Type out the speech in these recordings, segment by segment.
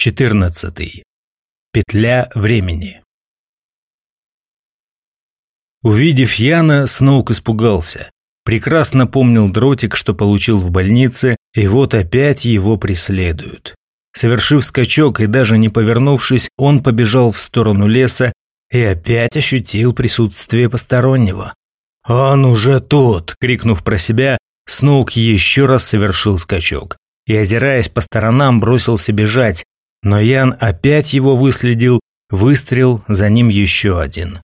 14. Петля времени. Увидев Яна, Сноук испугался. Прекрасно помнил дротик, что получил в больнице, и вот опять его преследуют. Совершив скачок и даже не повернувшись, он побежал в сторону леса и опять ощутил присутствие постороннего. «Он уже тут!» – крикнув про себя, Сноук еще раз совершил скачок и, озираясь по сторонам, бросился бежать, но Ян опять его выследил, выстрел, за ним еще один.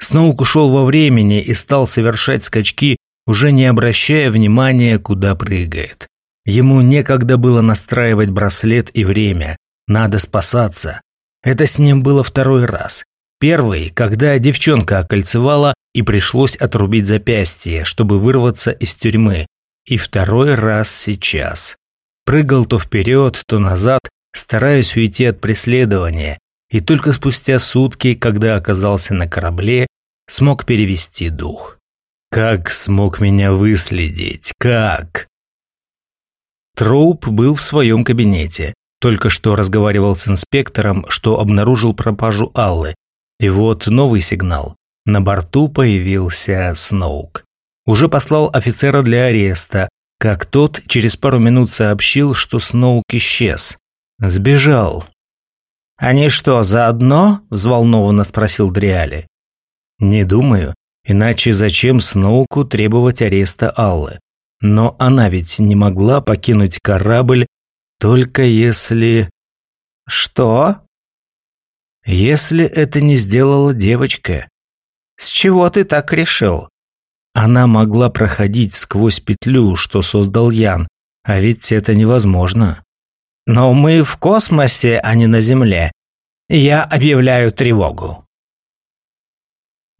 Сноук ушел во времени и стал совершать скачки, уже не обращая внимания, куда прыгает. Ему некогда было настраивать браслет и время. Надо спасаться. Это с ним было второй раз. Первый, когда девчонка окольцевала и пришлось отрубить запястье, чтобы вырваться из тюрьмы. И второй раз сейчас. Прыгал то вперед, то назад, стараясь уйти от преследования, и только спустя сутки, когда оказался на корабле, смог перевести дух. Как смог меня выследить? Как? Троуп был в своем кабинете. Только что разговаривал с инспектором, что обнаружил пропажу Аллы. И вот новый сигнал. На борту появился Сноук. Уже послал офицера для ареста, как тот через пару минут сообщил, что Сноук исчез. Сбежал. «Они что, заодно?» – взволнованно спросил Дриали. «Не думаю. Иначе зачем Сноуку требовать ареста Аллы? Но она ведь не могла покинуть корабль, только если...» «Что?» «Если это не сделала девочка». «С чего ты так решил?» Она могла проходить сквозь петлю, что создал Ян, а ведь это невозможно. Но мы в космосе, а не на Земле. Я объявляю тревогу.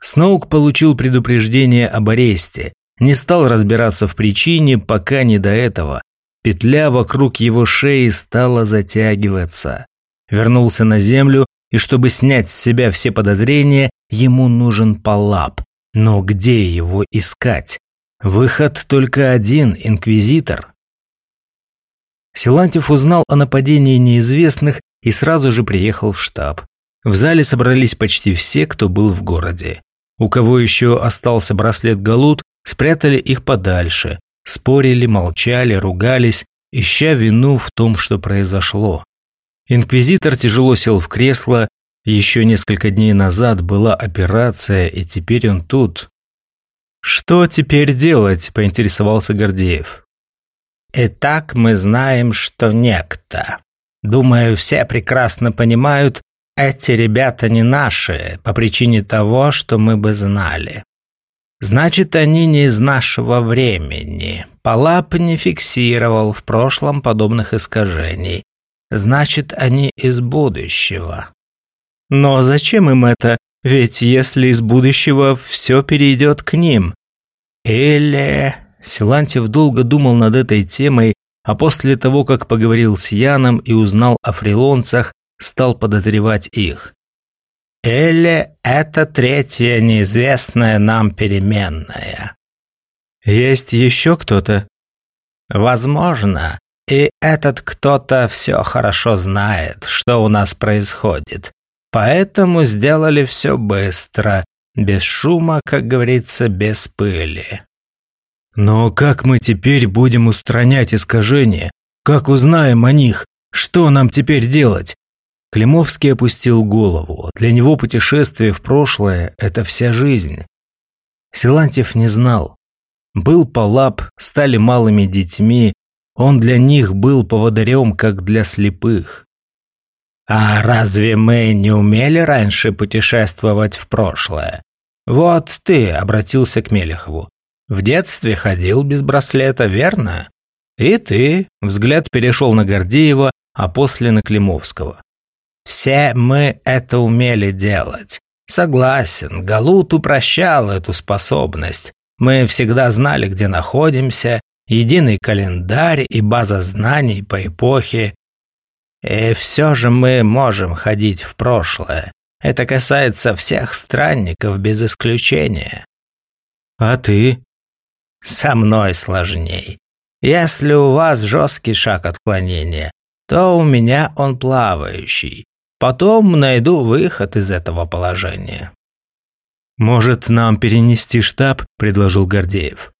Сноук получил предупреждение об аресте. Не стал разбираться в причине, пока не до этого. Петля вокруг его шеи стала затягиваться. Вернулся на Землю, и чтобы снять с себя все подозрения, ему нужен Палап. Но где его искать? Выход только один – Инквизитор. Силантьев узнал о нападении неизвестных и сразу же приехал в штаб. В зале собрались почти все, кто был в городе. У кого еще остался браслет Галут, спрятали их подальше, спорили, молчали, ругались, ища вину в том, что произошло. Инквизитор тяжело сел в кресло, еще несколько дней назад была операция, и теперь он тут. «Что теперь делать?» – поинтересовался Гордеев. Итак, мы знаем, что некто. Думаю, все прекрасно понимают, эти ребята не наши, по причине того, что мы бы знали. Значит, они не из нашего времени. Палап не фиксировал в прошлом подобных искажений. Значит, они из будущего. Но зачем им это? Ведь если из будущего все перейдет к ним. Или Силантьев долго думал над этой темой, а после того, как поговорил с Яном и узнал о фрилонцах, стал подозревать их. Или это третья неизвестная нам переменная? Есть еще кто-то? Возможно. И этот кто-то все хорошо знает, что у нас происходит. Поэтому сделали все быстро, без шума, как говорится, без пыли. Но как мы теперь будем устранять искажения? Как узнаем о них? Что нам теперь делать? Климовский опустил голову. Для него путешествие в прошлое – это вся жизнь. Силантьев не знал. Был Палап, стали малыми детьми. Он для них был поводырем, как для слепых. А разве мы не умели раньше путешествовать в прошлое? Вот ты обратился к Мелехову. В детстве ходил без браслета, верно? И ты, взгляд перешел на Гордеева, а после на Климовского. Все мы это умели делать. Согласен, Галут упрощал эту способность. Мы всегда знали, где находимся, единый календарь и база знаний по эпохе. И все же мы можем ходить в прошлое. Это касается всех странников без исключения. А ты? Со мной сложней. Если у вас жесткий шаг отклонения, то у меня он плавающий. Потом найду выход из этого положения». «Может, нам перенести штаб?» – предложил Гордеев.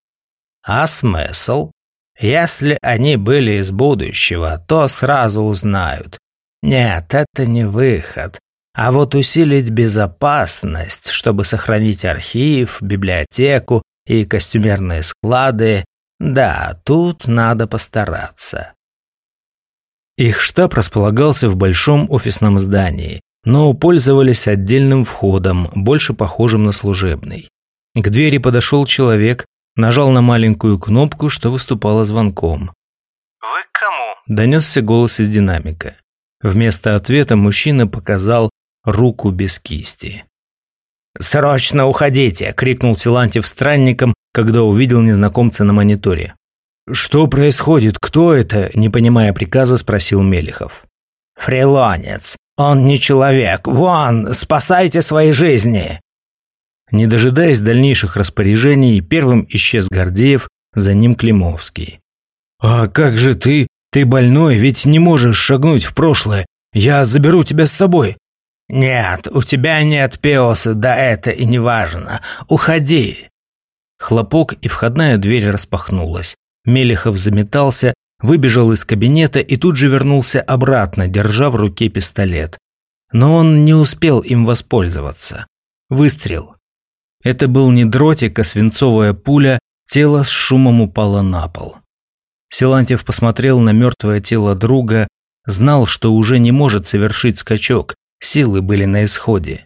«А смысл? Если они были из будущего, то сразу узнают. Нет, это не выход. А вот усилить безопасность, чтобы сохранить архив, библиотеку и костюмерные склады, да, тут надо постараться. Их штаб располагался в большом офисном здании, но пользовались отдельным входом, больше похожим на служебный. К двери подошел человек, нажал на маленькую кнопку, что выступало звонком. «Вы к кому?» – донесся голос из динамика. Вместо ответа мужчина показал руку без кисти. «Срочно уходите!» – крикнул Силантьев странникам, когда увидел незнакомца на мониторе. «Что происходит? Кто это?» – не понимая приказа, спросил Мелихов. «Фрилонец! Он не человек! Вон! Спасайте свои жизни!» Не дожидаясь дальнейших распоряжений, первым исчез Гордеев, за ним Климовский. «А как же ты? Ты больной, ведь не можешь шагнуть в прошлое. Я заберу тебя с собой». «Нет, у тебя нет пиоса, да это и не важно. Уходи!» Хлопок, и входная дверь распахнулась. Мелехов заметался, выбежал из кабинета и тут же вернулся обратно, держа в руке пистолет. Но он не успел им воспользоваться. Выстрел. Это был не дротик, а свинцовая пуля, тело с шумом упало на пол. Силантьев посмотрел на мертвое тело друга, знал, что уже не может совершить скачок, силы были на исходе.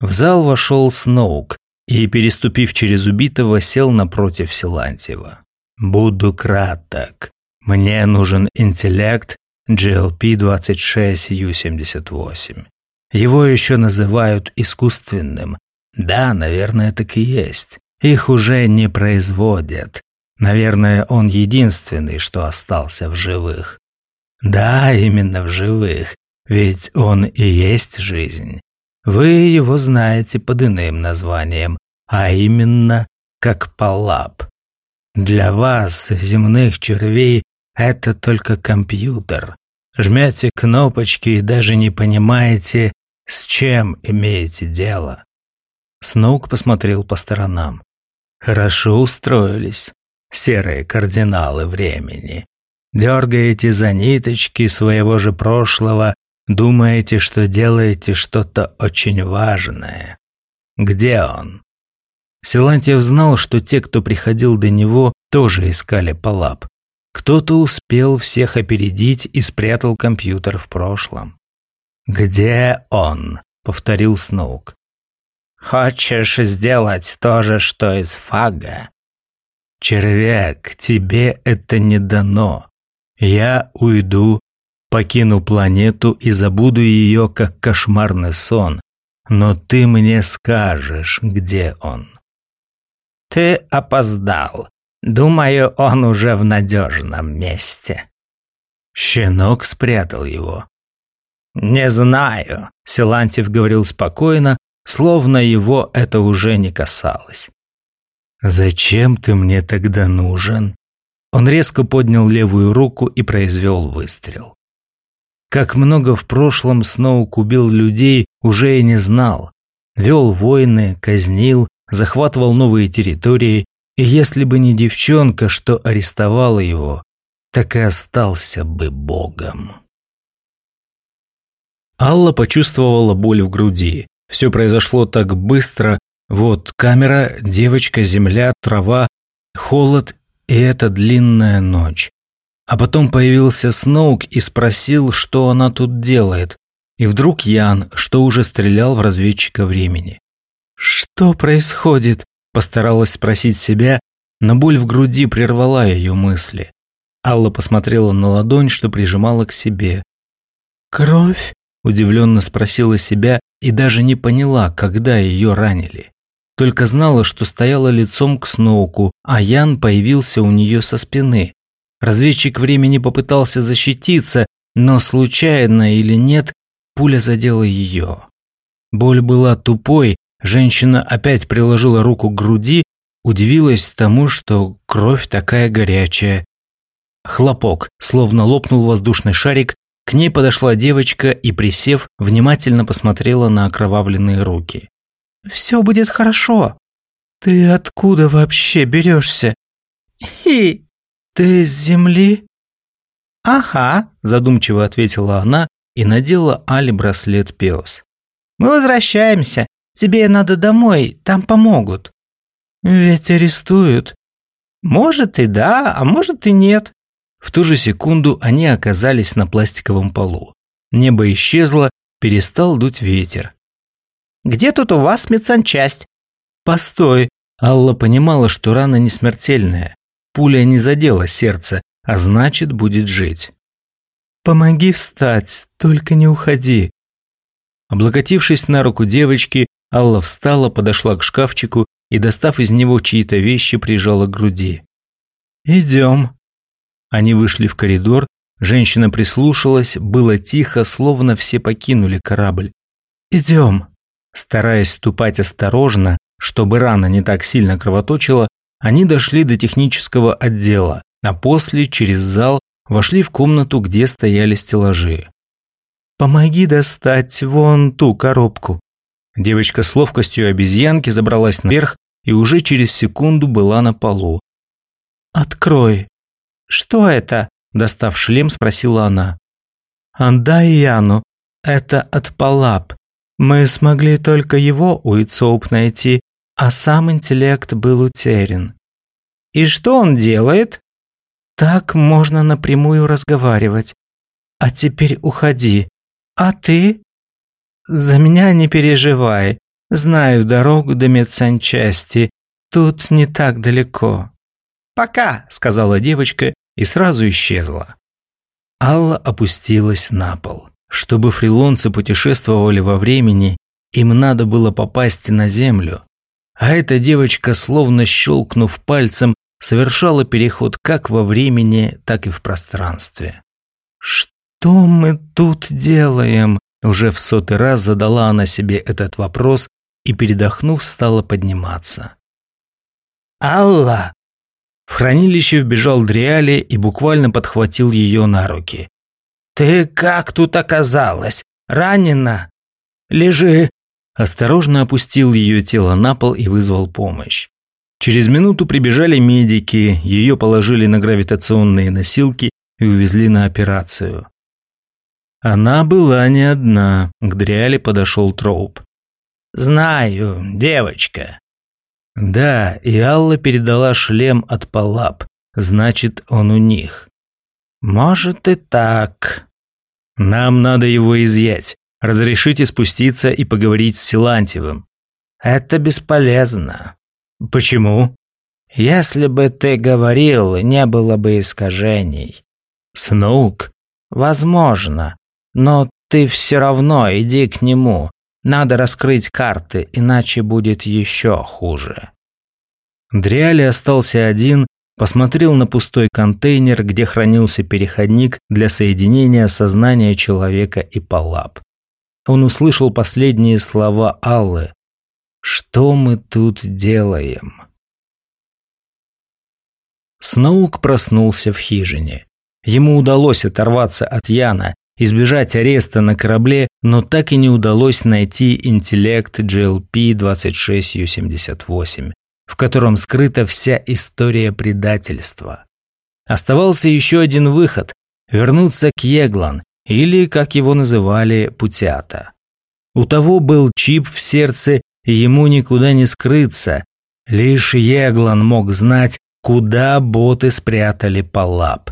В зал вошел Сноук и, переступив через убитого, сел напротив Силантьева. «Буду краток. Мне нужен интеллект GLP-26U78. Его еще называют искусственным. Да, наверное, так и есть. Их уже не производят. Наверное, он единственный, что остался в живых. Да, именно в живых, ведь он и есть жизнь. Вы его знаете под иным названием, а именно как Палап. Для вас, земных червей, это только компьютер. Жмете кнопочки и даже не понимаете, с чем имеете дело. Сноук посмотрел по сторонам. Хорошо устроились серые кардиналы времени. Дергаете за ниточки своего же прошлого, думаете, что делаете что-то очень важное. Где он? Силантьев знал, что те, кто приходил до него, тоже искали Палап. Кто-то успел всех опередить и спрятал компьютер в прошлом. «Где он?» — повторил Сноук. «Хочешь сделать то же, что из Фага?» Червяк, тебе это не дано. Я уйду, покину планету и забуду ее, как кошмарный сон. Но ты мне скажешь, где он. Ты опоздал. Думаю, он уже в надежном месте. Щенок спрятал его. «Не знаю», — Силантьев говорил спокойно, словно его это уже не касалось. «Зачем ты мне тогда нужен?» Он резко поднял левую руку и произвел выстрел. Как много в прошлом Сноук убил людей, уже и не знал. Вел войны, казнил, захватывал новые территории, и если бы не девчонка, что арестовала его, так и остался бы богом. Алла почувствовала боль в груди. Все произошло так быстро, вот камера, девочка, земля, трава, холод и эта длинная ночь. А потом появился Сноук и спросил, что она тут делает. И вдруг Ян, что уже стрелял в разведчика времени. «Что происходит?» – постаралась спросить себя, но боль в груди прервала ее мысли. Алла посмотрела на ладонь, что прижимала к себе. «Кровь?» – удивленно спросила себя и даже не поняла, когда ее ранили. Только знала, что стояла лицом к Сноуку, а Ян появился у нее со спины. Разведчик времени попытался защититься, но случайно или нет, пуля задела ее. Боль была тупой, женщина опять приложила руку к груди, удивилась тому, что кровь такая горячая. Хлопок, словно лопнул воздушный шарик, К ней подошла девочка и, присев, внимательно посмотрела на окровавленные руки. «Все будет хорошо. Ты откуда вообще берешься? Хи! Ты с земли?» «Ага», – задумчиво ответила она и надела Али браслет пес. «Мы возвращаемся. Тебе надо домой, там помогут». «Ведь арестуют». «Может и да, а может и нет». В ту же секунду они оказались на пластиковом полу. Небо исчезло, перестал дуть ветер. «Где тут у вас медсанчасть?» «Постой!» Алла понимала, что рана не смертельная. Пуля не задела сердце, а значит, будет жить. «Помоги встать, только не уходи». Облокотившись на руку девочки, Алла встала, подошла к шкафчику и, достав из него чьи-то вещи, прижала к груди. «Идем». Они вышли в коридор, женщина прислушалась, было тихо, словно все покинули корабль. «Идем». Стараясь ступать осторожно, чтобы рана не так сильно кровоточила, они дошли до технического отдела, а после, через зал, вошли в комнату, где стояли стеллажи. «Помоги достать вон ту коробку». Девочка с ловкостью обезьянки забралась наверх и уже через секунду была на полу. «Открой», «Что это?» – достав шлем, спросила она. «Отдай Яну. Это от Палап. Мы смогли только его у Ицоуп найти, а сам интеллект был утерян». «И что он делает?» «Так можно напрямую разговаривать. А теперь уходи. А ты?» «За меня не переживай. Знаю дорогу до медсанчасти. Тут не так далеко». «Пока», – сказала девочка и сразу исчезла. Алла опустилась на пол. Чтобы фрилонцы путешествовали во времени, им надо было попасть на землю. А эта девочка, словно щелкнув пальцем, совершала переход как во времени, так и в пространстве. «Что мы тут делаем?» Уже в сотый раз задала она себе этот вопрос и, передохнув, стала подниматься. «Алла!» В хранилище вбежал Дриали и буквально подхватил ее на руки. «Ты как тут оказалась? Ранена? Лежи!» Осторожно опустил ее тело на пол и вызвал помощь. Через минуту прибежали медики, ее положили на гравитационные носилки и увезли на операцию. Она была не одна, к Дриале подошел Троуп. «Знаю, девочка. Да, и Алла передала шлем от Палап, значит, он у них. Может и так. Нам надо его изъять. Разрешите спуститься и поговорить с Силантьевым. Это бесполезно. Почему? Если бы ты говорил, не было бы искажений. Сноук? Возможно. Но ты все равно иди к нему. Надо раскрыть карты, иначе будет еще хуже. Дриали остался один, посмотрел на пустой контейнер, где хранился переходник для соединения сознания человека и Палап. Он услышал последние слова Аллы. «Что мы тут делаем?» Сноук проснулся в хижине. Ему удалось оторваться от Яна, избежать ареста на корабле, но так и не удалось найти интеллект GLP-26U78, в котором скрыта вся история предательства. Оставался еще один выход – вернуться к Еглан, или, как его называли, Путята. У того был чип в сердце, и ему никуда не скрыться. Лишь Еглан мог знать, куда боты спрятали Палап.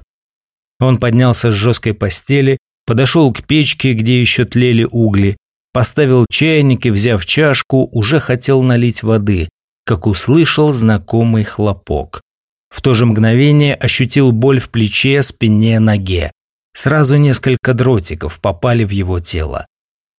Он поднялся с жесткой постели, Подошел к печке, где еще тлели угли, поставил чайник и, взяв чашку, уже хотел налить воды, как услышал знакомый хлопок. В то же мгновение ощутил боль в плече, спине, ноге. Сразу несколько дротиков попали в его тело.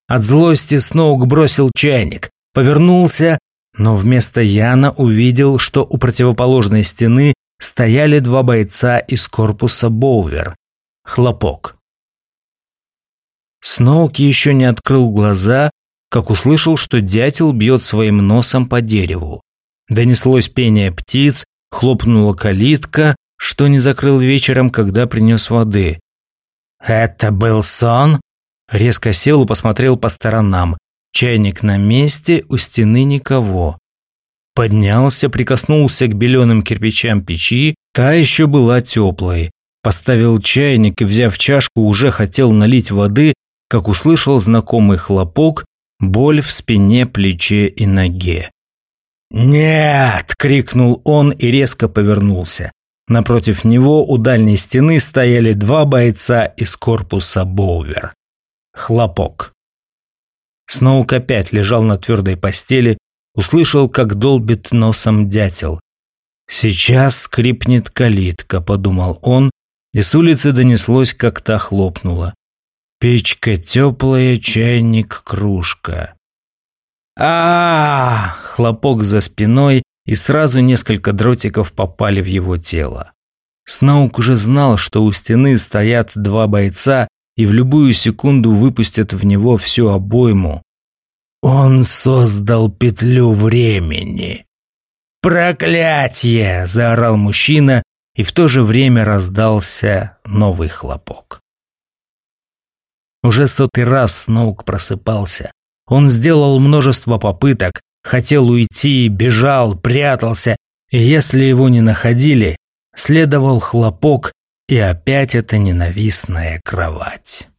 От злости Сноук бросил чайник, повернулся, но вместо Яна увидел, что у противоположной стены стояли два бойца из корпуса Боувер. Хлопок. Сноук еще не открыл глаза, как услышал, что дятел бьет своим носом по дереву. Донеслось пение птиц, хлопнула калитка, что не закрыл вечером, когда принес воды. Это был сон? Резко сел и посмотрел по сторонам. Чайник на месте, у стены никого. Поднялся, прикоснулся к беленым кирпичам печи, та еще была теплой. Поставил чайник и, взяв чашку, уже хотел налить воды, как услышал знакомый хлопок, боль в спине, плече и ноге. «Нет!» – крикнул он и резко повернулся. Напротив него у дальней стены стояли два бойца из корпуса Боувер. Хлопок. Сноук опять лежал на твердой постели, услышал, как долбит носом дятел. «Сейчас скрипнет калитка», – подумал он, и с улицы донеслось, как та хлопнула. Печка теплая, чайник, кружка. а, -а, -а Хлопок за спиной, и сразу несколько дротиков попали в его тело. Сноук уже знал, что у стены стоят два бойца и в любую секунду выпустят в него всю обойму. Он создал петлю времени. «Проклятье!» – заорал мужчина, и в то же время раздался новый хлопок. Уже сотый раз Сноук просыпался. Он сделал множество попыток, хотел уйти, бежал, прятался, и если его не находили, следовал хлопок и опять эта ненавистная кровать.